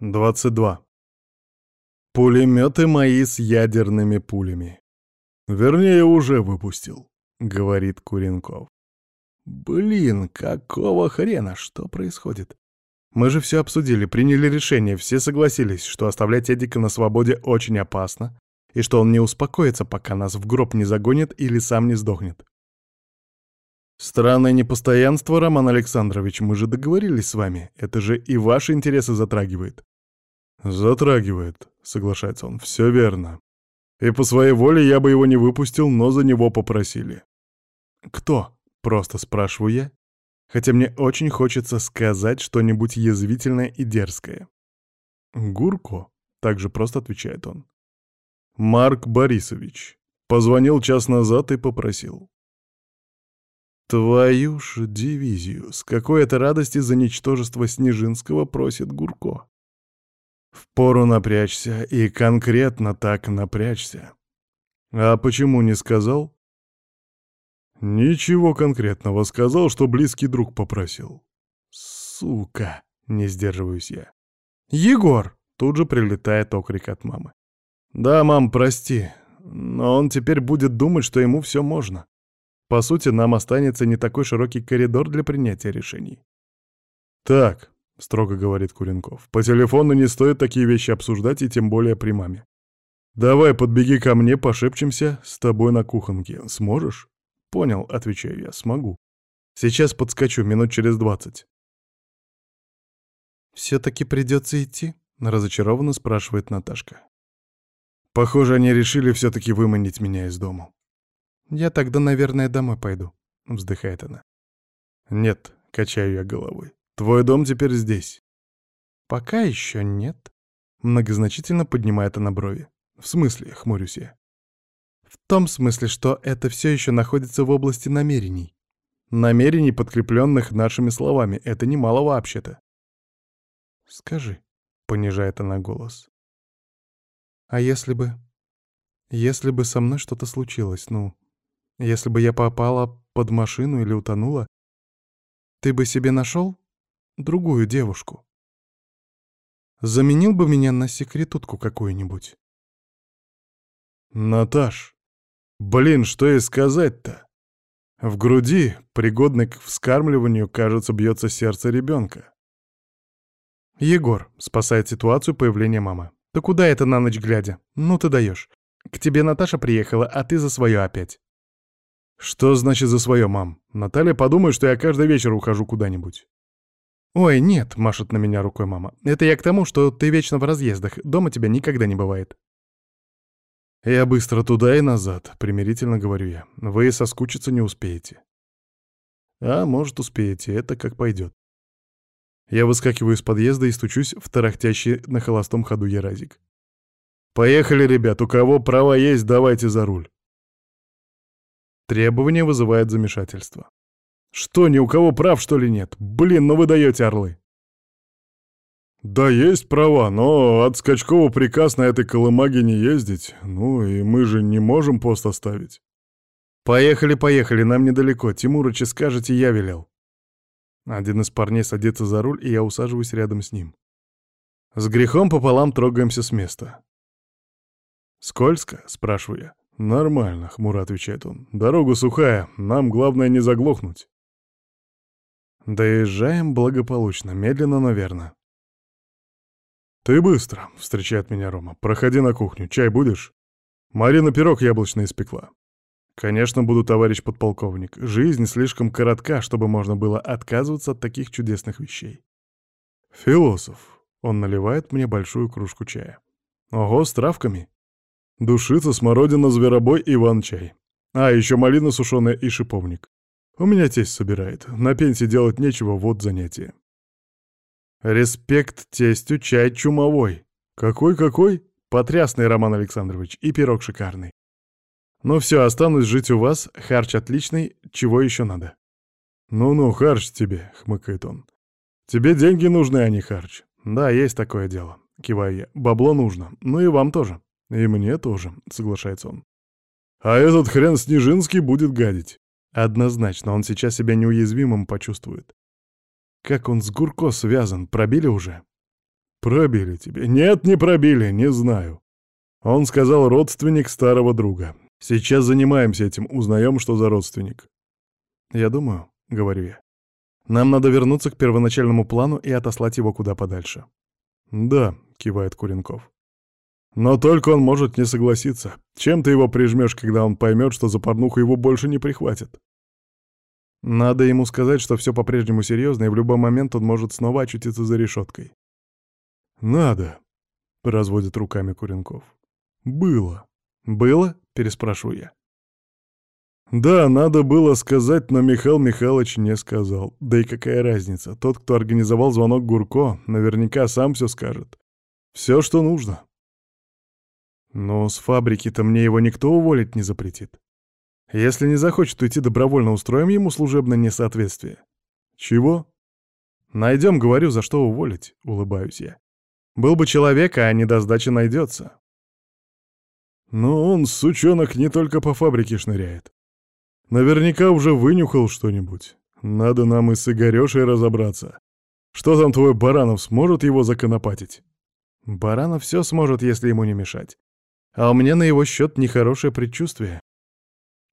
22. Пулеметы мои с ядерными пулями. Вернее, уже выпустил, говорит Куренков. Блин, какого хрена? Что происходит? Мы же все обсудили, приняли решение, все согласились, что оставлять Эдика на свободе очень опасно, и что он не успокоится, пока нас в гроб не загонит или сам не сдохнет. Странное непостоянство, Роман Александрович, мы же договорились с вами. Это же и ваши интересы затрагивает. Затрагивает, соглашается он, все верно. И по своей воле я бы его не выпустил, но за него попросили. Кто? Просто спрашиваю я. Хотя мне очень хочется сказать что-нибудь язвительное и дерзкое. Гурко, также просто отвечает он. Марк Борисович. Позвонил час назад и попросил. Твою ж дивизию, с какой это радости за ничтожество Снежинского просит Гурко. Впору напрячься, и конкретно так напрячься. А почему не сказал? Ничего конкретного, сказал, что близкий друг попросил. Сука, не сдерживаюсь я. Егор! Тут же прилетает окрик от мамы. Да, мам, прости, но он теперь будет думать, что ему все можно. По сути, нам останется не такой широкий коридор для принятия решений. Так, — строго говорит Куренков. «По телефону не стоит такие вещи обсуждать, и тем более при маме. Давай, подбеги ко мне, пошепчемся с тобой на кухонке. Сможешь?» «Понял», — отвечаю я, — «смогу. Сейчас подскочу, минут через двадцать». «Все-таки придется идти?» — разочарованно спрашивает Наташка. «Похоже, они решили все-таки выманить меня из дому». «Я тогда, наверное, домой пойду», — вздыхает она. «Нет», — качаю я головой. Твой дом теперь здесь. Пока еще нет. Многозначительно поднимает она брови. В смысле, хмурюсь я. В том смысле, что это все еще находится в области намерений. Намерений, подкрепленных нашими словами. Это немало вообще-то. Скажи, понижает она голос. А если бы... Если бы со мной что-то случилось, ну... Если бы я попала под машину или утонула, ты бы себе нашел? Другую девушку. Заменил бы меня на секретутку какую-нибудь. Наташ, блин, что ей сказать-то? В груди, пригодной к вскармливанию, кажется, бьется сердце ребенка. Егор спасает ситуацию появления мамы. Ты куда это на ночь глядя? Ну ты даешь. К тебе Наташа приехала, а ты за свое опять. Что значит за свое, мам? Наталья подумает, что я каждый вечер ухожу куда-нибудь. «Ой, нет», — машет на меня рукой мама. «Это я к тому, что ты вечно в разъездах. Дома тебя никогда не бывает». «Я быстро туда и назад», — примирительно говорю я. «Вы соскучиться не успеете». «А, может, успеете. Это как пойдет». Я выскакиваю из подъезда и стучусь в тарахтящий на холостом ходу Еразик. «Поехали, ребят. У кого права есть, давайте за руль». Требование вызывает замешательство. Что, ни у кого прав, что ли, нет? Блин, ну вы даете орлы. Да, есть права, но от Скачкова приказ на этой колымаге не ездить. Ну и мы же не можем пост оставить. Поехали, поехали, нам недалеко. Тимурыча скажете, я велел. Один из парней садится за руль, и я усаживаюсь рядом с ним. С грехом пополам трогаемся с места. «Скользко?» — спрашиваю я. «Нормально», — хмуро отвечает он. «Дорога сухая, нам главное не заглохнуть». Доезжаем благополучно, медленно, но верно. «Ты быстро», — встречает меня Рома. «Проходи на кухню. Чай будешь?» «Марина пирог яблочный испекла». «Конечно, буду, товарищ подполковник. Жизнь слишком коротка, чтобы можно было отказываться от таких чудесных вещей». «Философ». Он наливает мне большую кружку чая. «Ого, с травками. Душица, смородина, зверобой, иван-чай. А, еще малина сушеная и шиповник. У меня тесть собирает. На пенсии делать нечего, вот занятие. Респект тестю, чай чумовой. Какой-какой? Потрясный, Роман Александрович, и пирог шикарный. Ну все, останусь жить у вас, харч отличный, чего еще надо? Ну-ну, харч тебе, хмыкает он. Тебе деньги нужны, а не харч. Да, есть такое дело, киваю я. Бабло нужно, ну и вам тоже. И мне тоже, соглашается он. А этот хрен Снежинский будет гадить. Однозначно, он сейчас себя неуязвимым почувствует. Как он с Гурко связан, пробили уже? Пробили тебе. Нет, не пробили, не знаю. Он сказал родственник старого друга. Сейчас занимаемся этим, узнаем, что за родственник. Я думаю, — говорю я, — нам надо вернуться к первоначальному плану и отослать его куда подальше. Да, — кивает Куренков. Но только он может не согласиться. Чем ты его прижмешь, когда он поймет, что за порнуху его больше не прихватит? Надо ему сказать, что все по-прежнему серьезно, и в любой момент он может снова очутиться за решеткой. «Надо», — разводит руками Куренков. «Было». «Было?» — переспрашиваю я. Да, надо было сказать, но Михаил Михайлович не сказал. Да и какая разница? Тот, кто организовал звонок Гурко, наверняка сам все скажет. Все, что нужно. Но с фабрики-то мне его никто уволить не запретит. Если не захочет уйти добровольно, устроим ему служебное несоответствие. Чего? Найдем, говорю, за что уволить, улыбаюсь я. Был бы человек, а не до сдачи найдется. Но он, сучонок, не только по фабрике шныряет. Наверняка уже вынюхал что-нибудь. Надо нам и с Игорёшей разобраться. Что там твой Баранов сможет его законопатить? Баранов все сможет, если ему не мешать. А у меня на его счет нехорошее предчувствие.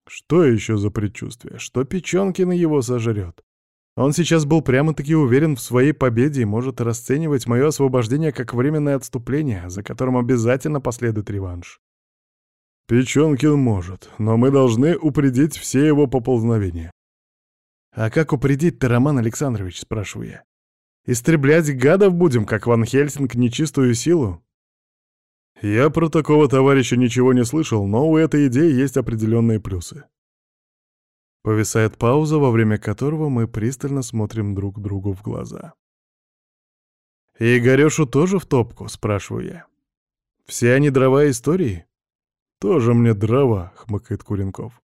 Что еще за предчувствие? Что Печенкин его сожрет? Он сейчас был прямо-таки уверен в своей победе и может расценивать мое освобождение как временное отступление, за которым обязательно последует реванш. Печенкин может, но мы должны упредить все его поползновения. «А как упредить-то, Роман Александрович?» — спрашиваю я. «Истреблять гадов будем, как Ван Хельсинг, нечистую силу?» Я про такого товарища ничего не слышал, но у этой идеи есть определенные плюсы. Повисает пауза, во время которого мы пристально смотрим друг другу в глаза. «И Игорёшу тоже в топку?» — спрашиваю я. «Все они дрова истории?» «Тоже мне дрова», — хмыкает Куренков.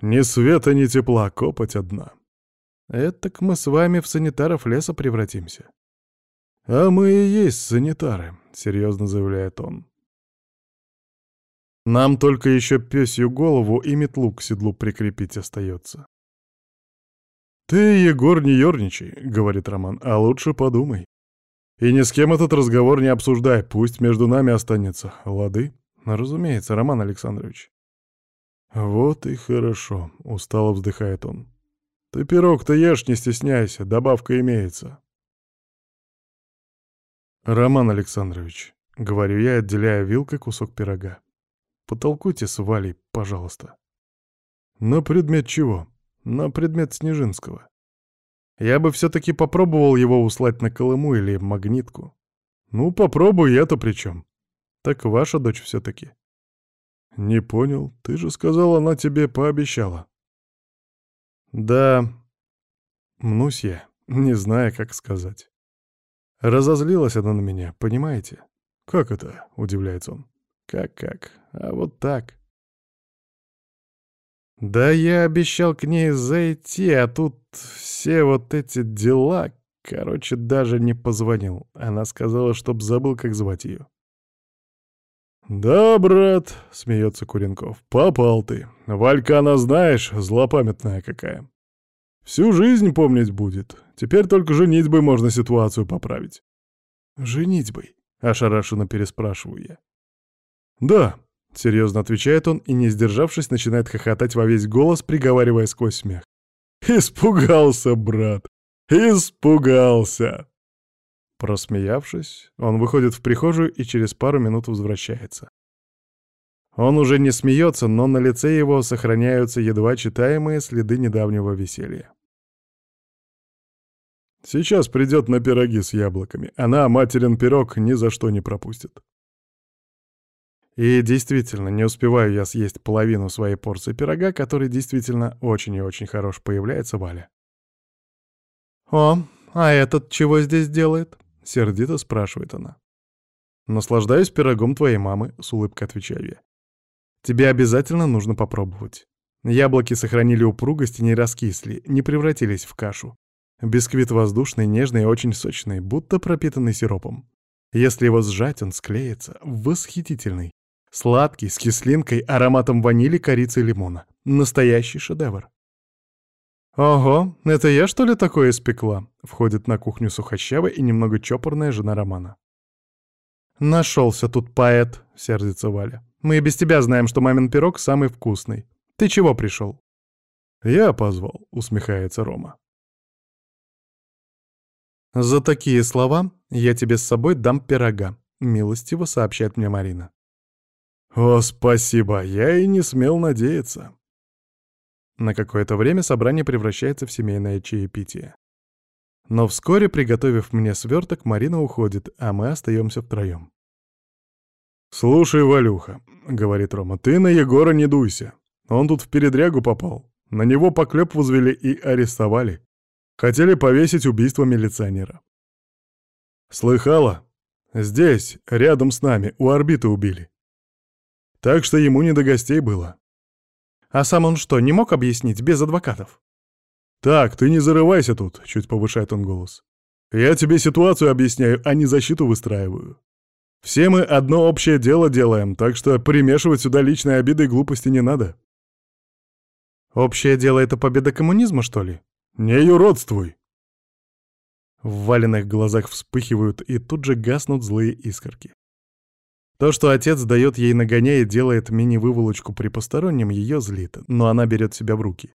«Ни света, ни тепла, копоть одна». «Этак мы с вами в санитаров леса превратимся». «А мы и есть санитары», — серьезно заявляет он. Нам только еще пёсью голову и метлу к седлу прикрепить остается. «Ты, Егор, не ерничай», — говорит Роман, — «а лучше подумай. И ни с кем этот разговор не обсуждай, пусть между нами останется. Лады?» «Разумеется, Роман Александрович». «Вот и хорошо», — устало вздыхает он. «Ты пирог-то ешь, не стесняйся, добавка имеется». «Роман Александрович», — говорю я, отделяя вилкой кусок пирога. Потолкуйте с Валей, пожалуйста. На предмет чего? На предмет Снежинского. Я бы все-таки попробовал его услать на Колыму или Магнитку. Ну, попробую я-то при чем? Так ваша дочь все-таки. Не понял. Ты же сказал, она тебе пообещала. Да. Мнусь я, не зная, как сказать. Разозлилась она на меня, понимаете? Как это? Удивляется он. Как-как? А вот так. Да я обещал к ней зайти, а тут все вот эти дела... Короче, даже не позвонил. Она сказала, чтоб забыл, как звать ее. «Да, брат», — смеется Куренков, — «попал ты. Валька она, знаешь, злопамятная какая. Всю жизнь помнить будет. Теперь только женитьбой можно ситуацию поправить». «Женитьбой?» — ошарашенно переспрашиваю я. «Да», — серьезно отвечает он и, не сдержавшись, начинает хохотать во весь голос, приговаривая сквозь смех. «Испугался, брат! Испугался!» Просмеявшись, он выходит в прихожую и через пару минут возвращается. Он уже не смеется, но на лице его сохраняются едва читаемые следы недавнего веселья. Сейчас придет на пироги с яблоками. Она материн пирог ни за что не пропустит. И действительно, не успеваю я съесть половину своей порции пирога, который действительно очень и очень хорош, появляется Валя. «О, а этот чего здесь делает?» — сердито спрашивает она. «Наслаждаюсь пирогом твоей мамы», — с улыбкой отвечаю я. «Тебе обязательно нужно попробовать. Яблоки сохранили упругость и не раскисли, не превратились в кашу. Бисквит воздушный, нежный и очень сочный, будто пропитанный сиропом. Если его сжать, он склеится. Восхитительный. Сладкий, с кислинкой, ароматом ванили, корицы и лимона. Настоящий шедевр. «Ого, это я, что ли, такое испекла?» Входит на кухню сухощавая и немного чопорная жена Романа. Нашелся тут поэт, сердится Валя. Мы и без тебя знаем, что мамин пирог самый вкусный. Ты чего пришел? Я позвал, усмехается Рома. За такие слова я тебе с собой дам пирога, милостиво сообщает мне Марина. О, спасибо, я и не смел надеяться. На какое-то время собрание превращается в семейное чаепитие. Но вскоре, приготовив мне сверток, Марина уходит, а мы остаемся втроем. «Слушай, Валюха», — говорит Рома, — «ты на Егора не дуйся. Он тут в передрягу попал. На него поклеп возвели и арестовали. Хотели повесить убийство милиционера». «Слыхала? Здесь, рядом с нами, у орбиты убили. Так что ему не до гостей было». «А сам он что, не мог объяснить без адвокатов?» «Так, ты не зарывайся тут», — чуть повышает он голос. «Я тебе ситуацию объясняю, а не защиту выстраиваю. Все мы одно общее дело делаем, так что примешивать сюда личные обиды и глупости не надо». «Общее дело — это победа коммунизма, что ли?» «Не юродствуй!» В валенных глазах вспыхивают и тут же гаснут злые искорки. То, что отец дает ей нагоняя делает мини-выволочку при постороннем, ее злит, но она берет себя в руки.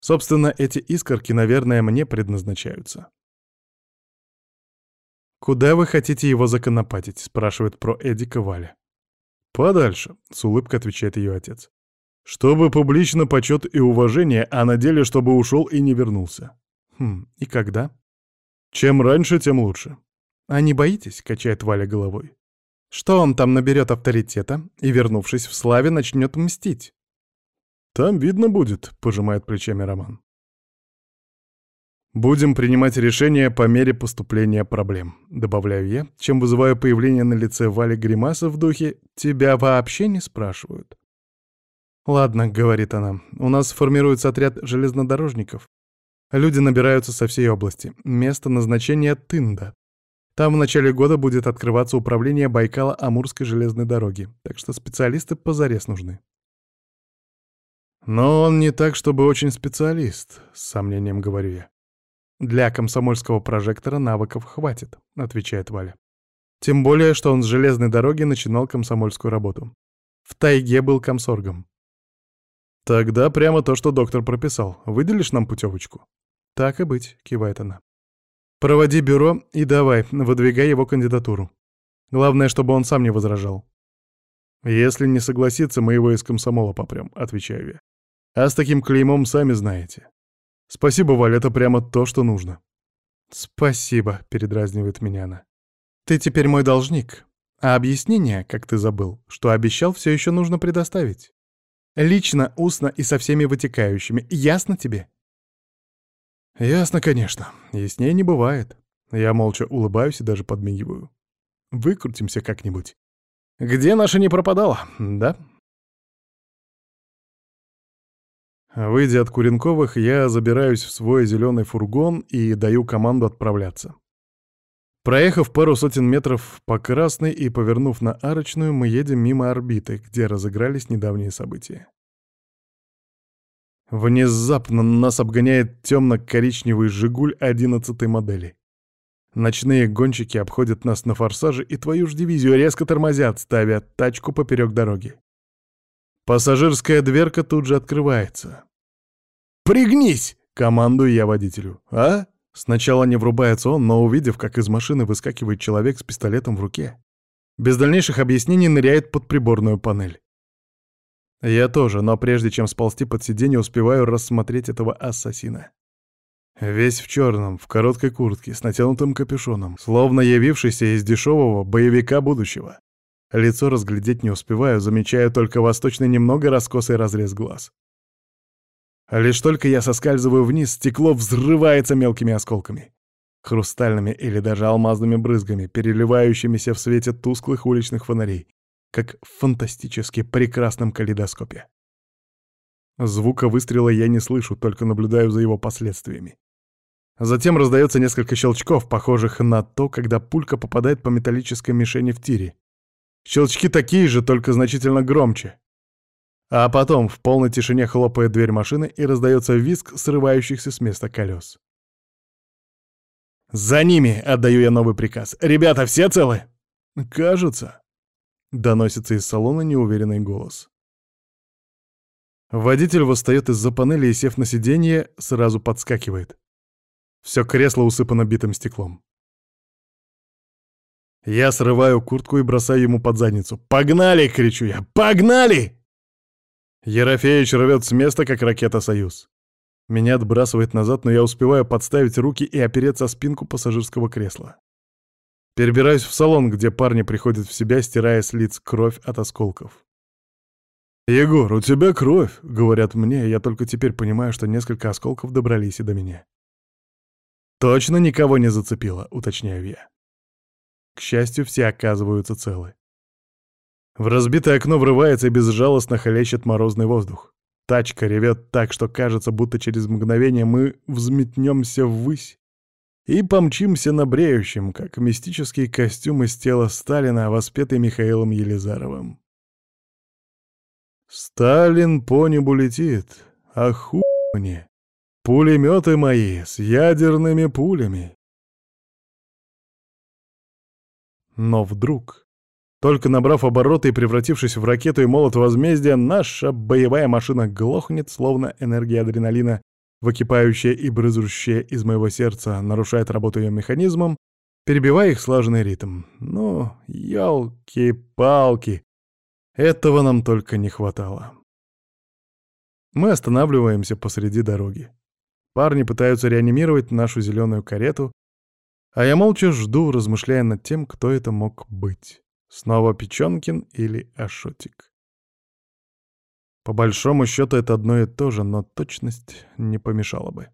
Собственно, эти искорки, наверное, мне предназначаются. «Куда вы хотите его законопатить?» — спрашивает про Эдика Валя. «Подальше», — с улыбкой отвечает ее отец. «Чтобы публично почет и уважение, а на деле, чтобы ушел и не вернулся». «Хм, и когда?» «Чем раньше, тем лучше». «А не боитесь?» — качает Валя головой. «Что он там наберет авторитета и, вернувшись в славе, начнет мстить?» «Там видно будет», — пожимает плечами Роман. «Будем принимать решения по мере поступления проблем», — добавляю я, чем вызываю появление на лице Вали гримаса в духе «тебя вообще не спрашивают». «Ладно», — говорит она, — «у нас формируется отряд железнодорожников. Люди набираются со всей области. Место назначения — Тында. Там в начале года будет открываться управление Байкала-Амурской железной дороги, так что специалисты позарез нужны». Но он не так, чтобы очень специалист, с сомнением говорю я. Для комсомольского прожектора навыков хватит, отвечает Валя. Тем более, что он с железной дороги начинал комсомольскую работу. В тайге был комсоргом. Тогда прямо то, что доктор прописал. Выделишь нам путевочку? Так и быть, кивает она. Проводи бюро и давай, выдвигай его кандидатуру. Главное, чтобы он сам не возражал. Если не согласится, мы его из комсомола попрем, отвечаю я. А с таким клеймом сами знаете. Спасибо, Валь, это прямо то, что нужно. Спасибо, передразнивает меня она. Ты теперь мой должник. А объяснение, как ты забыл, что обещал, все еще нужно предоставить. Лично, устно и со всеми вытекающими. Ясно тебе? Ясно, конечно. Яснее не бывает. Я молча улыбаюсь и даже подмигиваю. Выкрутимся как-нибудь. Где наша не пропадала, да? Выйдя от Куренковых, я забираюсь в свой зеленый фургон и даю команду отправляться. Проехав пару сотен метров по Красной и повернув на Арочную, мы едем мимо орбиты, где разыгрались недавние события. Внезапно нас обгоняет темно-коричневый «Жигуль» 11 модели. Ночные гонщики обходят нас на форсаже и твою ж дивизию резко тормозят, ставя тачку поперек дороги. Пассажирская дверка тут же открывается. «Пригнись!» — командую я водителю. «А?» Сначала не врубается он, но увидев, как из машины выскакивает человек с пистолетом в руке, без дальнейших объяснений ныряет под приборную панель. Я тоже, но прежде чем сползти под сиденье, успеваю рассмотреть этого ассасина. Весь в черном, в короткой куртке, с натянутым капюшоном, словно явившийся из дешевого боевика будущего. Лицо разглядеть не успеваю, замечаю только восточный немного раскосый разрез глаз. Лишь только я соскальзываю вниз, стекло взрывается мелкими осколками. Хрустальными или даже алмазными брызгами, переливающимися в свете тусклых уличных фонарей, как в фантастически прекрасном калейдоскопе. Звука выстрела я не слышу, только наблюдаю за его последствиями. Затем раздается несколько щелчков, похожих на то, когда пулька попадает по металлической мишени в тире, Щелчки такие же, только значительно громче. А потом в полной тишине хлопает дверь машины и раздается визг срывающихся с места колес. «За ними!» — отдаю я новый приказ. «Ребята, все целы?» «Кажется», — доносится из салона неуверенный голос. Водитель восстает из-за панели и, сев на сиденье, сразу подскакивает. Все кресло усыпано битым стеклом. Я срываю куртку и бросаю ему под задницу. «Погнали!» — кричу я. «Погнали!» Ерофеич рвет с места, как ракета «Союз». Меня отбрасывает назад, но я успеваю подставить руки и опереться о спинку пассажирского кресла. Перебираюсь в салон, где парни приходят в себя, стирая с лиц кровь от осколков. «Егор, у тебя кровь!» — говорят мне, я только теперь понимаю, что несколько осколков добрались и до меня. «Точно никого не зацепило», — уточняю я. К счастью, все оказываются целы. В разбитое окно врывается и безжалостно хлещет морозный воздух. Тачка ревет так, что кажется, будто через мгновение мы взметнемся ввысь и помчимся на бреющем, как мистический костюм из тела Сталина, воспетый Михаилом Елизаровым. Сталин по небу летит, а мне. Пулеметы мои с ядерными пулями. Но вдруг, только набрав обороты и превратившись в ракету и молот возмездия, наша боевая машина глохнет, словно энергия адреналина, выкипающая и брызжущая из моего сердца, нарушает работу ее механизмом, перебивая их слаженный ритм. Ну, елки-палки, этого нам только не хватало. Мы останавливаемся посреди дороги. Парни пытаются реанимировать нашу зеленую карету, а я молча жду, размышляя над тем, кто это мог быть. Снова Печенкин или Ашотик. По большому счету это одно и то же, но точность не помешала бы.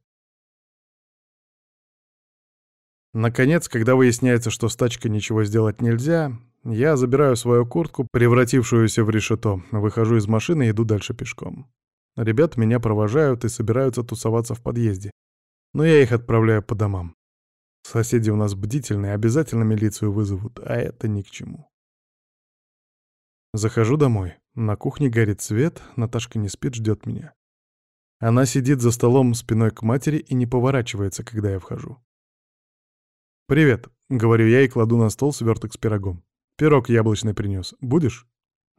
Наконец, когда выясняется, что с тачкой ничего сделать нельзя, я забираю свою куртку, превратившуюся в решето, выхожу из машины и иду дальше пешком. Ребят меня провожают и собираются тусоваться в подъезде, но я их отправляю по домам. Соседи у нас бдительные, обязательно милицию вызовут, а это ни к чему. Захожу домой. На кухне горит свет, Наташка не спит, ждет меня. Она сидит за столом спиной к матери и не поворачивается, когда я вхожу. «Привет», — говорю я и кладу на стол сверток с пирогом. Пирог яблочный принес. Будешь?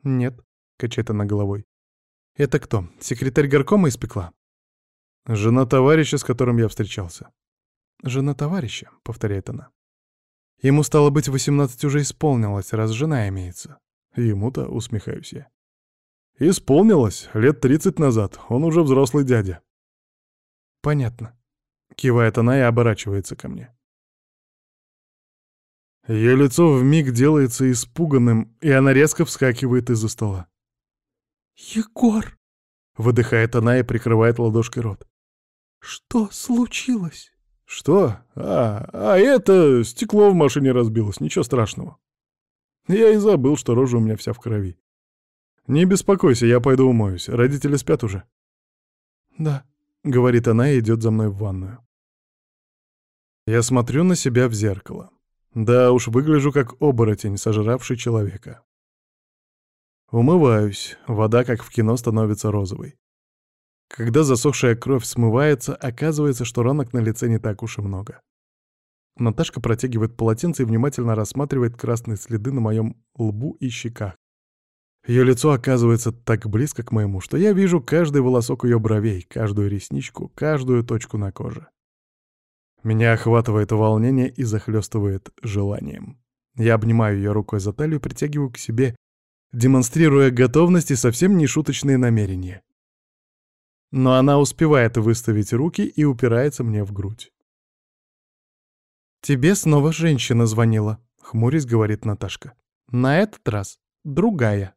Нет, качает она головой. Это кто? Секретарь горкома испекла? Жена товарища, с которым я встречался. Жена товарища, повторяет она. Ему стало быть, восемнадцать уже исполнилось, раз жена имеется. Ему-то усмехаюсь я. Исполнилось, лет тридцать назад, он уже взрослый дядя. Понятно. Кивает она и оборачивается ко мне. Ее лицо вмиг делается испуганным, и она резко вскакивает из-за стола. «Егор!» — выдыхает она и прикрывает ладошкой рот. «Что случилось?» «Что? А, а это стекло в машине разбилось, ничего страшного. Я и забыл, что рожа у меня вся в крови. Не беспокойся, я пойду умоюсь. Родители спят уже?» «Да», — говорит она и идет за мной в ванную. Я смотрю на себя в зеркало. Да уж, выгляжу как оборотень, сожравший человека. Умываюсь, вода, как в кино, становится розовой. Когда засохшая кровь смывается, оказывается, что ранок на лице не так уж и много. Наташка протягивает полотенце и внимательно рассматривает красные следы на моем лбу и щеках. Ее лицо оказывается так близко к моему, что я вижу каждый волосок ее бровей, каждую ресничку, каждую точку на коже. Меня охватывает волнение и захлестывает желанием. Я обнимаю ее рукой за талию и притягиваю к себе, демонстрируя готовность и совсем не шуточные намерения. Но она успевает выставить руки и упирается мне в грудь. «Тебе снова женщина звонила», — хмурясь говорит Наташка. «На этот раз другая».